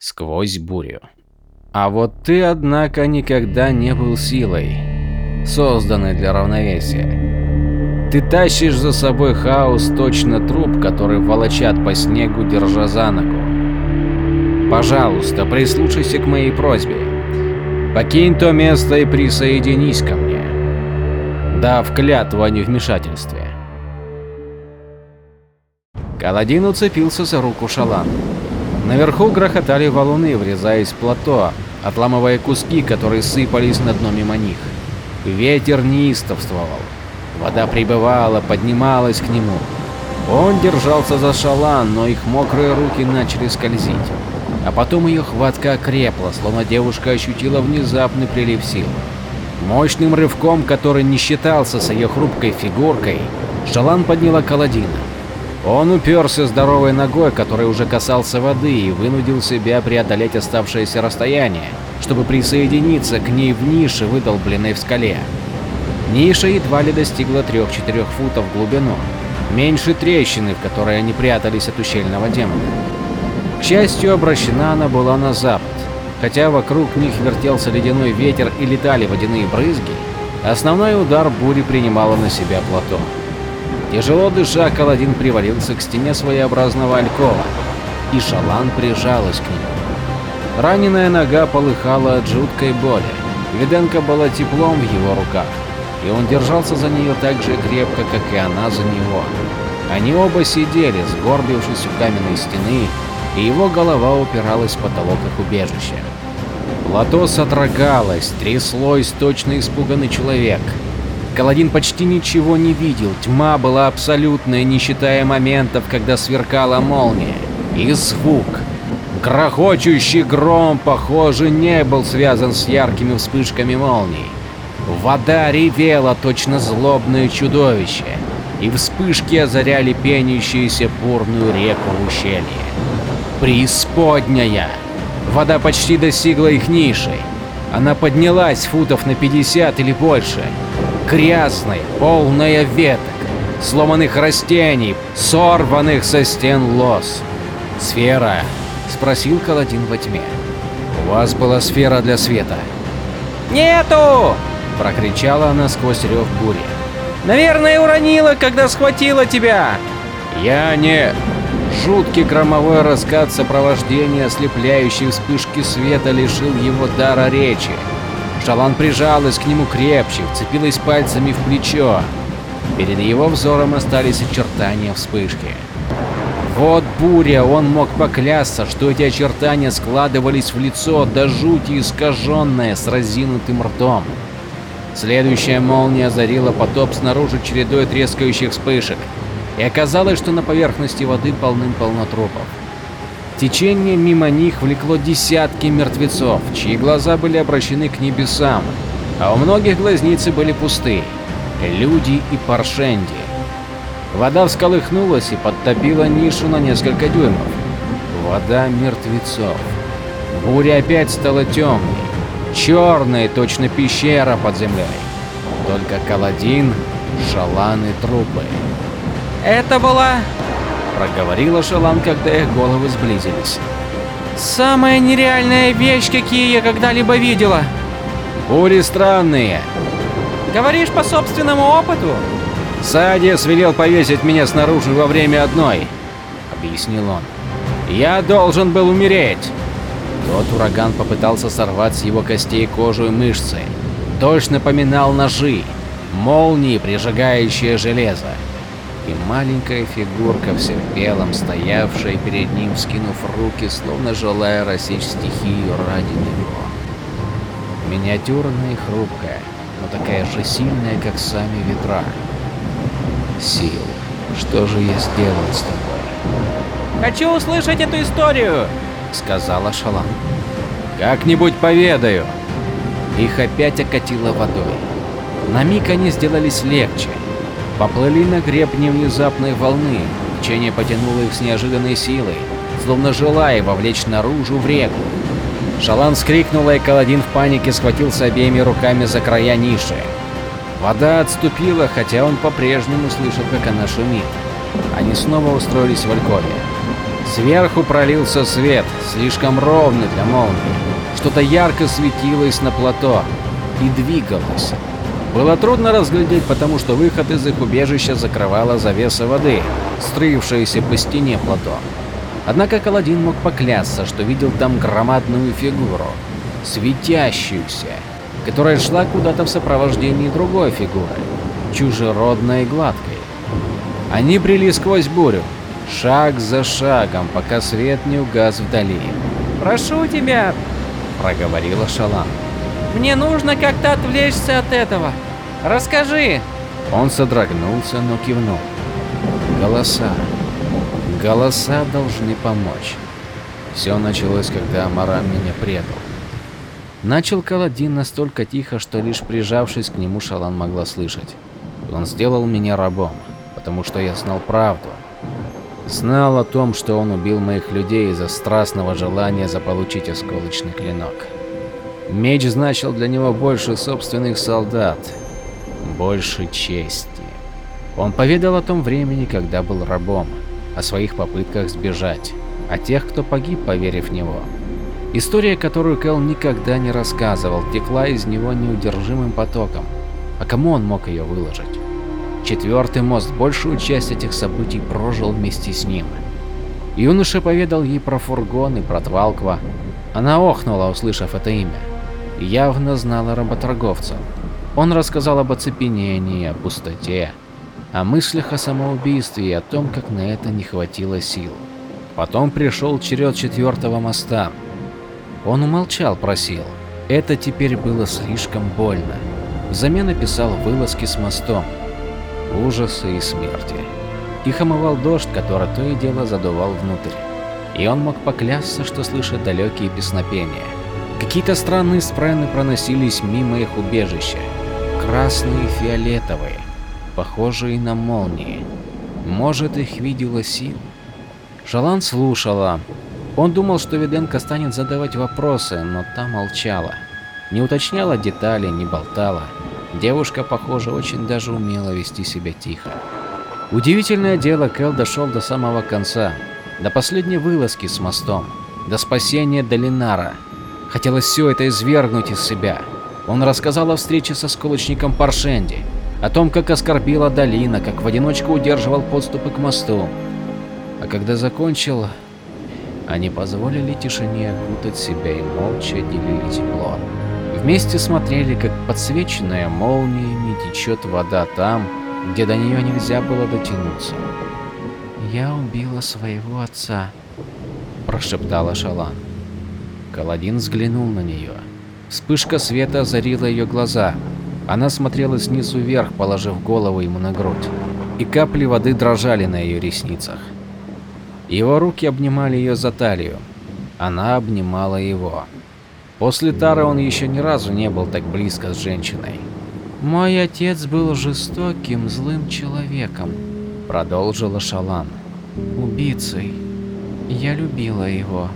сквозь бурю. А вот ты, однако, никогда не был силой, созданной для равновесия. Ты тащишь за собой хаос точно труп, который волочат по снегу, держа за ногу. Пожалуйста, прислушайся к моей просьбе. Покинь то место и присоединись ко мне, дав клятву о невмешательстве. Каладин уцепился за руку Шалан. Наверху грохотали валуны, врезаясь в плато, отламывая куски, которые сыпались на дно мимо них. Ветер неистовствовал. Вода прибывала, поднималась к нему. Он держался за шалан, но их мокрые руки начали скользить. А потом ее хватка окрепла, словно девушка ощутила внезапный прилив сил. Мощным рывком, который не считался с ее хрупкой фигуркой, Шалан подняла Каладина. Он уперся здоровой ногой, который уже касался воды, и вынудил себя преодолеть оставшееся расстояние, чтобы присоединиться к ней в нише, выдолбленной в скале. Ниша едва ли достигла 3-4 футов в глубину, меньше трещины, в которой они прятались от ущельного демона. К счастью, обращена она была на запад. Хотя вокруг них вертелся ледяной ветер и летали водяные брызги, основной удар бури принимала на себя плато. Тяжело дыша, Каладин привалился к стене своеобразного алькова, и Шалан прижалась к нему. Раненая нога полыхала от жуткой боли. Виденко была теплом в его руках, и он держался за нее так же крепко, как и она за него. Они оба сидели, сгорбившись у каменной стены, и его голова упиралась в потолок их убежища. Плато содрогалось, тряслось точно испуганный человек. Каладин почти ничего не видел, тьма была абсолютная, не считая моментов, когда сверкала молния. И звук. Грохочущий гром, похоже, не был связан с яркими вспышками молний. Вода ревела, точно злобное чудовище, и вспышки озаряли пенящуюся бурную реку в ущелье. Преисподняя! Вода почти достигла их ниши. Она поднялась футов на 50 или больше. Грязная, полная веток, сломанных растений, сорванных со стен лос. «Сфера?» — спросил Каладин во тьме. «У вас была сфера для света?» «Нету!» — прокричала она сквозь рев бури. «Наверное, уронила, когда схватила тебя!» «Я не...» Жуткий громовой раскат сопровождения ослепляющей вспышки света лишил его дара речи. Шалан прижалась к нему крепче, вцепилась пальцами в плечо. Перед его взором остались очертания вспышки. Вот буря, он мог поклясться, что эти очертания складывались в лицо до жути искаженное с разинутым ртом. Следующая молния озарила потоп снаружи чередой трескающих вспышек и оказалось, что на поверхности воды полным-полно трупов. Течение мимо них влекло десятки мертвецов, чьи глаза были обращены к небесам, а у многих глазницы были пусты. Люди и паршенди. Вода всколыхнулась и подтопила нишу на несколько дюймов. Вода мертвецов. Буря опять стала темной, черной, точно пещера под землей. Только Каладин, шалан и трупы. Это была... Проговорила Шалан, когда их головы сблизились. Самая нереальная вещь, какие я когда-либо видела. Бури странные. Говоришь по собственному опыту? Садис велел повесить меня снаружи во время одной, объяснил он. Я должен был умереть. Тот ураган попытался сорвать с его костей кожу и мышцы. Дождь напоминал ножи, молнии, прижигающие железо и маленькая фигурка вся в белом, стоявшая перед ним, скинув руки, словно желая рассечь стихию ради него. Миниатюрная и хрупкая, но такая же сильная, как сами ветра. Сил, что же я сделал с тобой? Хочу услышать эту историю, сказала Шалан. Как-нибудь поведаю. Их опять окатило водой. На миг они сделались легче, поплыли на гребне внезапной волны. Течение потянуло их с неожиданной силой, словно желая вовлечь наружу в реку. Шалан вскрикнула, и Каладин в панике схватился обеими руками за края ниши. Вода отступила, хотя он по-прежнему слышал, как она шумит. Они снова устроились в Алькове. Сверху пролился свет, слишком ровный для молнии. Что-то ярко светилось на плато и двигалось. Было трудно разглядеть, потому что выход из их убежища закрывала завеса воды, струившаяся по стене плато. Однако Каладин мог поклясться, что видел там громадную фигуру, светящуюся, которая шла куда-то в сопровождении другой фигуры, чужеродной и гладкой. Они брели сквозь бурю, шаг за шагом, пока свет не угас вдали. «Прошу тебя», — проговорила Шалан. «Мне нужно как-то отвлечься от этого. Расскажи». Он содрогнулся, но кивнул. Голоса. Голоса должны помочь. Все началось, когда Амарам меня предал. Начал Каладин настолько тихо, что лишь прижавшись к нему Шалан могла слышать. Он сделал меня рабом, потому что я знал правду. Знал о том, что он убил моих людей из-за страстного желания заполучить осколочный клинок. Меч значил для него больше собственных солдат, больше чести. Он поведал о том времени, когда был рабом, о своих попытках сбежать, о тех, кто погиб, поверив в него. История, которую Кэл никогда не рассказывал, текла из него неудержимым потоком. А кому он мог ее выложить? Четвертый мост большую часть этих событий прожил вместе с ним. Юноша поведал ей про фургон и про Твалква. Она охнула, услышав это имя. Явно знала работорговца. Он рассказал об оцепенении, о пустоте, о мыслях о самоубийстве и о том, как на это не хватило сил. Потом пришел черед четвертого моста. Он умолчал, просил. Это теперь было слишком больно. Взамен описал вылазки с мостом, ужасы и смерти. Их омывал дождь, который то и дело задувал внутрь. И он мог поклясться, что слышит далекие песнопения. Какие-то странные спрены проносились мимо их убежища. Красные фиолетовые, похожие на молнии. Может, их видела сил? Шалан слушала. Он думал, что Виденко станет задавать вопросы, но та молчала. Не уточняла детали, не болтала. Девушка, похоже, очень даже умела вести себя тихо. Удивительное дело, Кэл дошел до самого конца, до последней вылазки с мостом, до спасения Долинара. Хотелось все это извергнуть из себя. Он рассказал о встрече со сколочником Паршенди, о том, как оскорбила Долина, как в одиночку удерживал подступы к мосту. А когда закончил, они позволили тишине окутать себя и молча делили тепло. Вместе смотрели, как подсвеченная молниями течет вода там, где до нее нельзя было дотянуться. «Я убила своего отца», – прошептала Шалан. Каладин взглянул на нее. Вспышка света озарила ее глаза. Она смотрела снизу вверх, положив голову ему на грудь, и капли воды дрожали на ее ресницах. Его руки обнимали ее за талию. Она обнимала его. После Тары он еще ни разу не был так близко с женщиной. «Мой отец был жестоким, злым человеком», — продолжила Шалан. «Убийцей. Я любила его,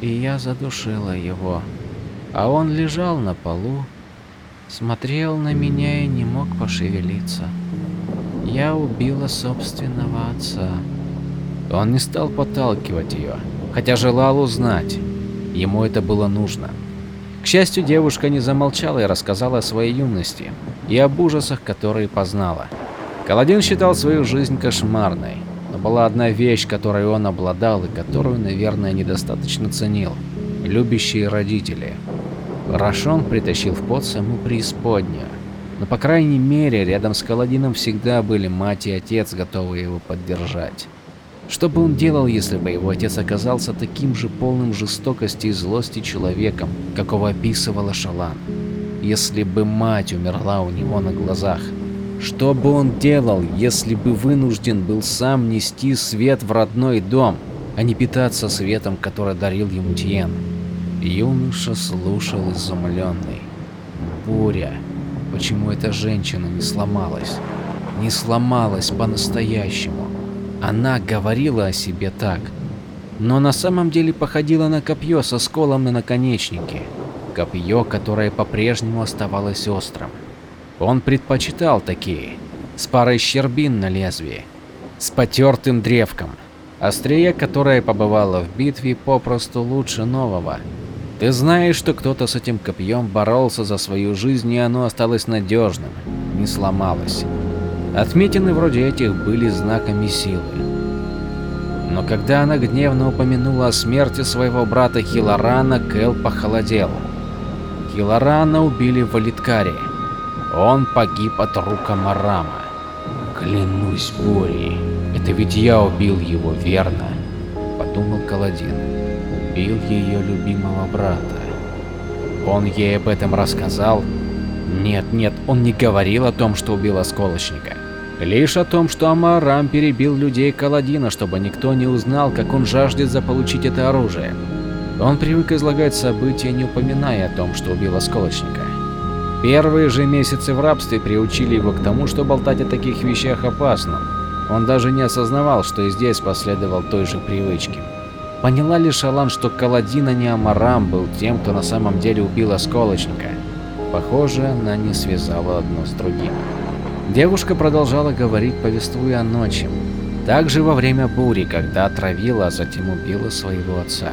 и я задушила его. А он лежал на полу, смотрел на меня и не мог пошевелиться. Я убила собственного отца». Он не стал подталкивать ее, хотя желал узнать. Ему это было нужно. К счастью, девушка не замолчала и рассказала о своей юности и об ужасах, которые познала. Каладин считал свою жизнь кошмарной, была одна вещь, которой он обладал и которую, наверное, недостаточно ценил – любящие родители. Рашон притащил в пот саму преисподнюю, но по крайней мере рядом с Каладином всегда были мать и отец, готовые его поддержать. Что бы он делал, если бы его отец оказался таким же полным жестокости и злости человеком, какого описывала Шалан? Если бы мать умерла у него на глазах? Что бы он делал, если бы вынужден был сам нести свет в родной дом, а не питаться светом, который дарил ему Тиен? Юноша слушал изумленный. Буря. Почему эта женщина не сломалась? Не сломалась по-настоящему. Она говорила о себе так, но на самом деле походила на копье со сколом на наконечнике. Копье, которое по-прежнему оставалось острым. Он предпочитал такие, с парой щербин на лезвии, с потертым древком. Острие, которое побывало в битве, попросту лучше нового. Ты знаешь, что кто-то с этим копьем боролся за свою жизнь, и оно осталось надежным, не сломалось. Отметины вроде этих были знаками силы. Но когда она гневно упомянула о смерти своего брата Хилорана, Кэл похолодел. Хилорана убили в Валиткаре. Он погиб от рук Амарама. Клянусь бурей, это ведь я убил его, верно? Подумал Каладин. Убил ее любимого брата. Он ей об этом рассказал? Нет, нет, он не говорил о том, что убил осколочника. Лишь о том, что Амарам перебил людей Каладина, чтобы никто не узнал, как он жаждет заполучить это оружие. Он привык излагать события, не упоминая о том, что убил осколочника. Первые же месяцы в рабстве приучили его к тому, что болтать о таких вещах опасно. Он даже не осознавал, что и здесь последовал той же привычке. Поняла ли Шалан, что Каладин, а не Амарам был тем, кто на самом деле убил осколочника? Похоже, она не связала одно с другим. Девушка продолжала говорить, повествуя о ночи. Также во время бури, когда отравила, а затем убила своего отца.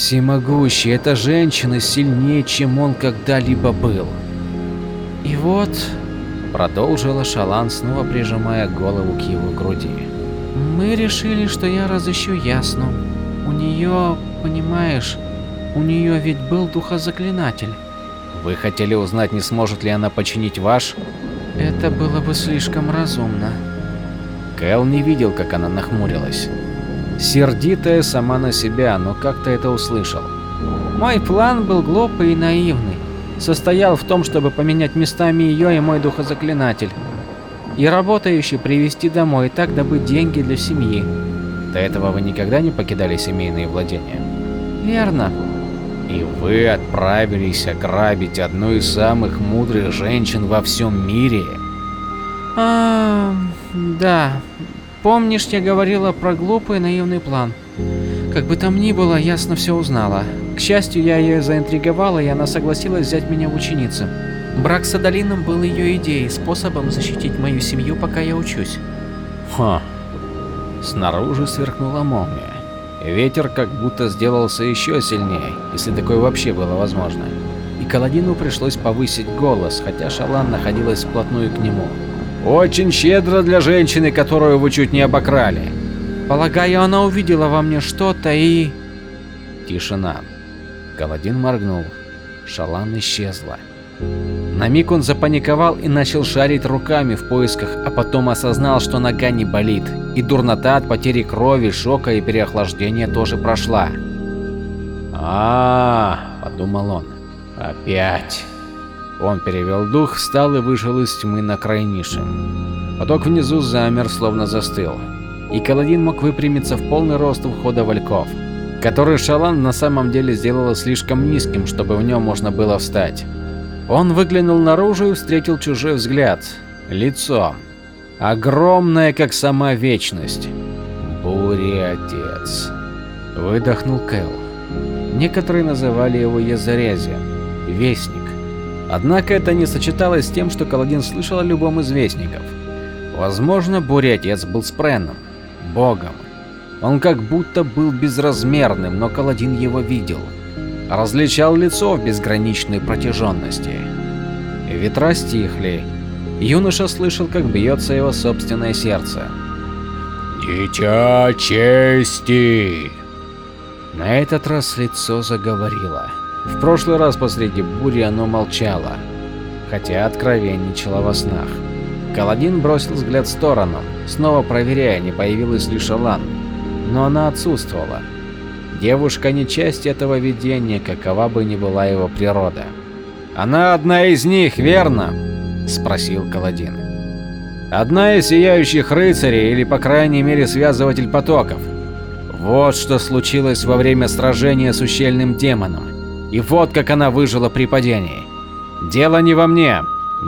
Всемогущий, эта женщина сильнее, чем он когда-либо был. И вот, продолжила Шалан, снова прижимая голову к его груди. Мы решили, что я разыщу Ясну. У нее, понимаешь, у нее ведь был духозаклинатель. Вы хотели узнать, не сможет ли она починить ваш? Это было бы слишком разумно. Кэл не видел, как она нахмурилась. Сердитая сама на себя, но как-то это услышал. Мой план был глупый и наивный. Состоял в том, чтобы поменять местами ее и мой духозаклинатель. И работающий привести домой, и так добыть деньги для семьи. До этого вы никогда не покидали семейные владения? Верно. И вы отправились ограбить одну из самых мудрых женщин во всем мире? А, да. Помнишь, я говорила про глупый наивный план? Как бы там ни было, ясно все узнала. К счастью, я ее заинтриговала, и она согласилась взять меня в ученицы. Брак с Адалином был ее идеей, способом защитить мою семью, пока я учусь. Ха. Снаружи сверкнула молния. Ветер как будто сделался еще сильнее, если такое вообще было возможно. И Каладину пришлось повысить голос, хотя Шалан находилась вплотную к нему. Очень щедро для женщины, которую вы чуть не обокрали. Полагаю, она увидела во мне что-то и... Тишина. Каладин моргнул. Шалан исчезла. На миг он запаниковал и начал шарить руками в поисках, а потом осознал, что нога не болит, и дурнота от потери крови, шока и переохлаждения тоже прошла. а, -а, -а подумал он. «Опять!» Он перевел дух, встал и вышел из тьмы на край ниши. Поток внизу замер, словно застыл. И Каладин мог выпрямиться в полный рост у входа вальков, который Шалан на самом деле сделала слишком низким, чтобы в нем можно было встать. Он выглянул наружу и встретил чужой взгляд. Лицо. Огромное, как сама вечность. Бури отец. Выдохнул Кэл. Некоторые называли его Язарези, Вестник. Однако это не сочеталось с тем, что Каладин слышал о любом из вестников. Возможно, Буря Отец был Спреном, богом. Он как будто был безразмерным, но Каладин его видел. Различал лицо в безграничной протяженности. Ветра стихли. Юноша слышал, как бьется его собственное сердце. «Дитя чести!» На этот раз лицо заговорило. В прошлый раз посреди бури оно молчало, хотя откровенничало во снах. Каладин бросил взгляд в сторону, снова проверяя, не появилась ли Шалан, но она отсутствовала. Девушка не часть этого видения, какова бы ни была его природа. «Она одна из них, верно?» – спросил Каладин. «Одна из сияющих рыцарей или, по крайней мере, связыватель потоков. Вот что случилось во время сражения с ущельным демоном. И вот как она выжила при падении. Дело не во мне,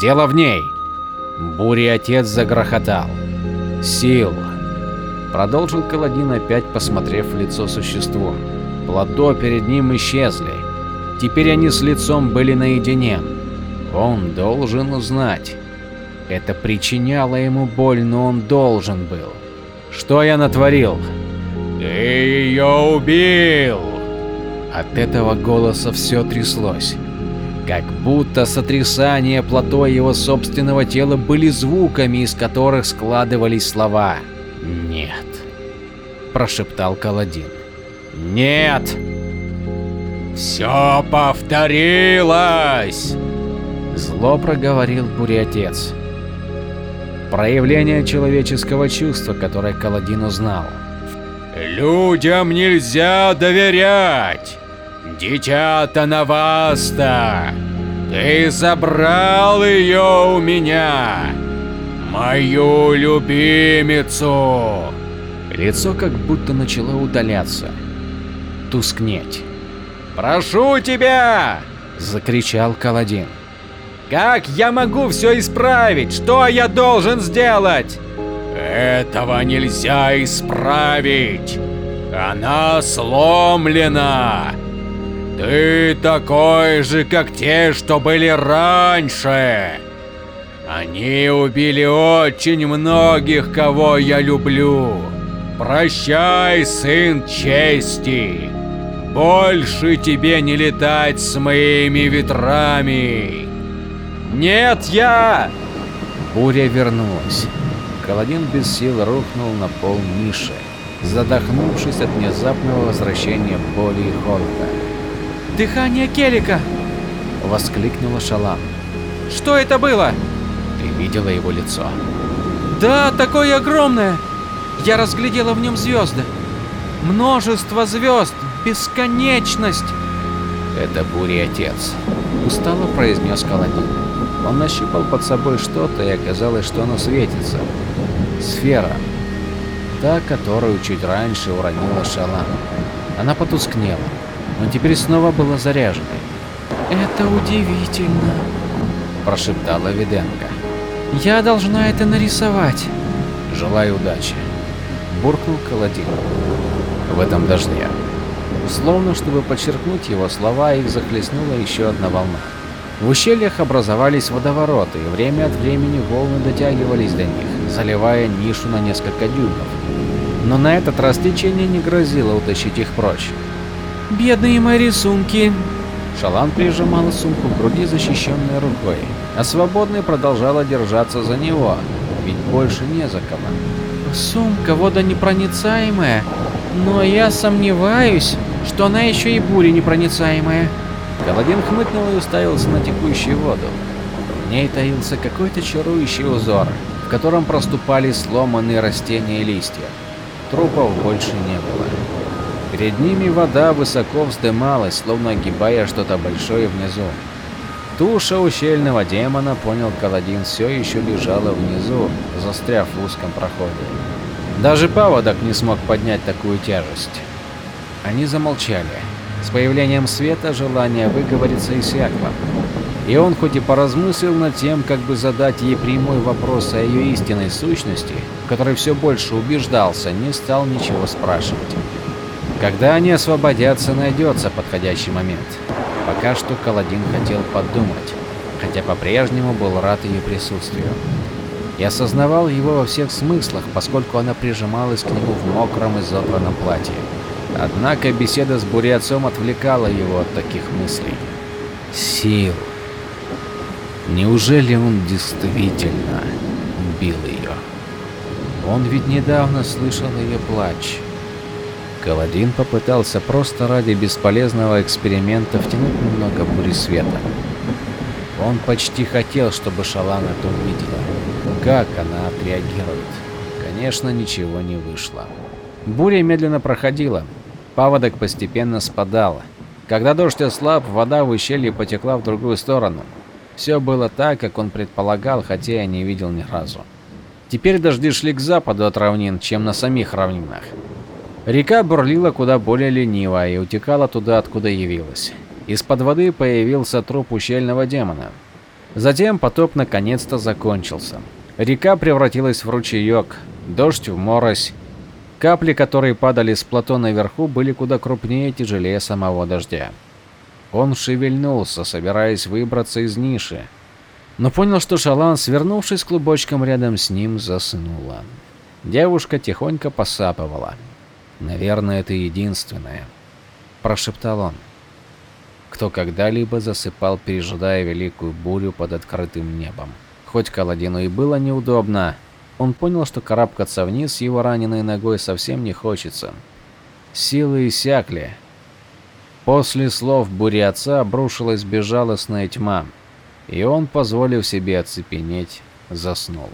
дело в ней. Бури отец загрохотал. Сил. Продолжил Каладин, опять посмотрев в лицо существу. Плато перед ним исчезли. Теперь они с лицом были наедине. Он должен узнать. Это причиняло ему боль, но он должен был. Что я натворил? Ты ее убил! От этого голоса все тряслось. Как будто сотрясание плато его собственного тела были звуками, из которых складывались слова. «Нет», – прошептал Каладин. «Нет!» «Все повторилось!» Зло проговорил Бурятец. Проявление человеческого чувства, которое Каладин узнал. «Людям нельзя доверять! Дитя Танаваста! Ты забрал ее у меня! Мою любимицу!» Лицо как будто начало удаляться, тускнеть. «Прошу тебя!» – закричал Каладин. «Как я могу все исправить? Что я должен сделать?» «Этого нельзя исправить! Она сломлена! Ты такой же, как те, что были раньше! Они убили очень многих, кого я люблю! Прощай, сын чести!» Больше тебе не летать с моими ветрами. Нет, я! Буря вернулась. Каладин без сил рухнул на пол ниши, задохнувшись от внезапного возвращения боли и холода. «Дыхание Келика!» — воскликнула Шалам. «Что это было?» Ты видела его лицо? «Да, такое огромное! Я разглядела в нем звезды. Множество звезд, бесконечность!» «Это буря отец», — устало произнес Каладин. Он нащупал под собой что-то, и оказалось, что оно светится. Сфера. Та, которую чуть раньше уронила Шалан. Она потускнела, но теперь снова была заряженной. «Это удивительно», – прошептала Виденко. «Я должна это нарисовать». «Желаю удачи», – буркнул Каладин. В этом дожде. Словно чтобы подчеркнуть его слова, их захлестнула еще одна волна. В ущельях образовались водовороты, и время от времени волны дотягивались до них, заливая нишу на несколько дюймов. Но на этот раз течение не грозило утащить их прочь. «Бедные мои рисунки!» Шалан прижимала сумку к груди, защищенной рукой, а свободной продолжала держаться за него, ведь больше не за кого. «Сумка водонепроницаемая, но я сомневаюсь, что она еще и буря непроницаемая. Каладин хмыкнул и уставился на текущую воду. В ней таился какой-то чарующий узор, в котором проступали сломанные растения и листья. Трупов больше не было. Перед ними вода высоко вздымалась, словно огибая что-то большое внизу. Туша ущельного демона, понял Каладин, все еще лежала внизу, застряв в узком проходе. Даже паводок не смог поднять такую тяжесть. Они замолчали. С появлением света желание выговориться иссякло. И он хоть и поразмыслил над тем, как бы задать ей прямой вопрос о ее истинной сущности, в которой все больше убеждался, не стал ничего спрашивать. Когда они освободятся, найдется подходящий момент. Пока что Каладин хотел подумать, хотя по-прежнему был рад ее присутствию и осознавал его во всех смыслах, поскольку она прижималась к нему в мокром и изодранном платье. Однако беседа с бурятцом отвлекала его от таких мыслей. Сил. Неужели он действительно убил ее? Он ведь недавно слышал ее плач. Каладин попытался просто ради бесполезного эксперимента втянуть немного бури света. Он почти хотел, чтобы Шалан это увидела. Как она отреагирует? Конечно, ничего не вышло. Буря медленно проходила. Паводок постепенно спадал. Когда дождь ослаб, вода в ущелье потекла в другую сторону. Все было так, как он предполагал, хотя и не видел ни разу. Теперь дожди шли к западу от равнин, чем на самих равнинах. Река бурлила куда более лениво и утекала туда, откуда явилась. Из-под воды появился труп ущельного демона. Затем потоп наконец-то закончился. Река превратилась в ручеек, дождь в морось. Капли, которые падали с плато наверху, были куда крупнее и тяжелее самого дождя. Он шевельнулся, собираясь выбраться из ниши, но понял, что Шалан, свернувшись клубочком рядом с ним, заснула. Девушка тихонько посапывала. Наверное, это единственное, прошептал он, кто когда-либо засыпал, пережидая великую бурю под открытым небом. Хоть Каладину и было неудобно, он понял, что карабкаться вниз его раненой ногой совсем не хочется. Силы иссякли. После слов бури отца обрушилась безжалостная тьма, и он, позволив себе оцепенеть, заснул.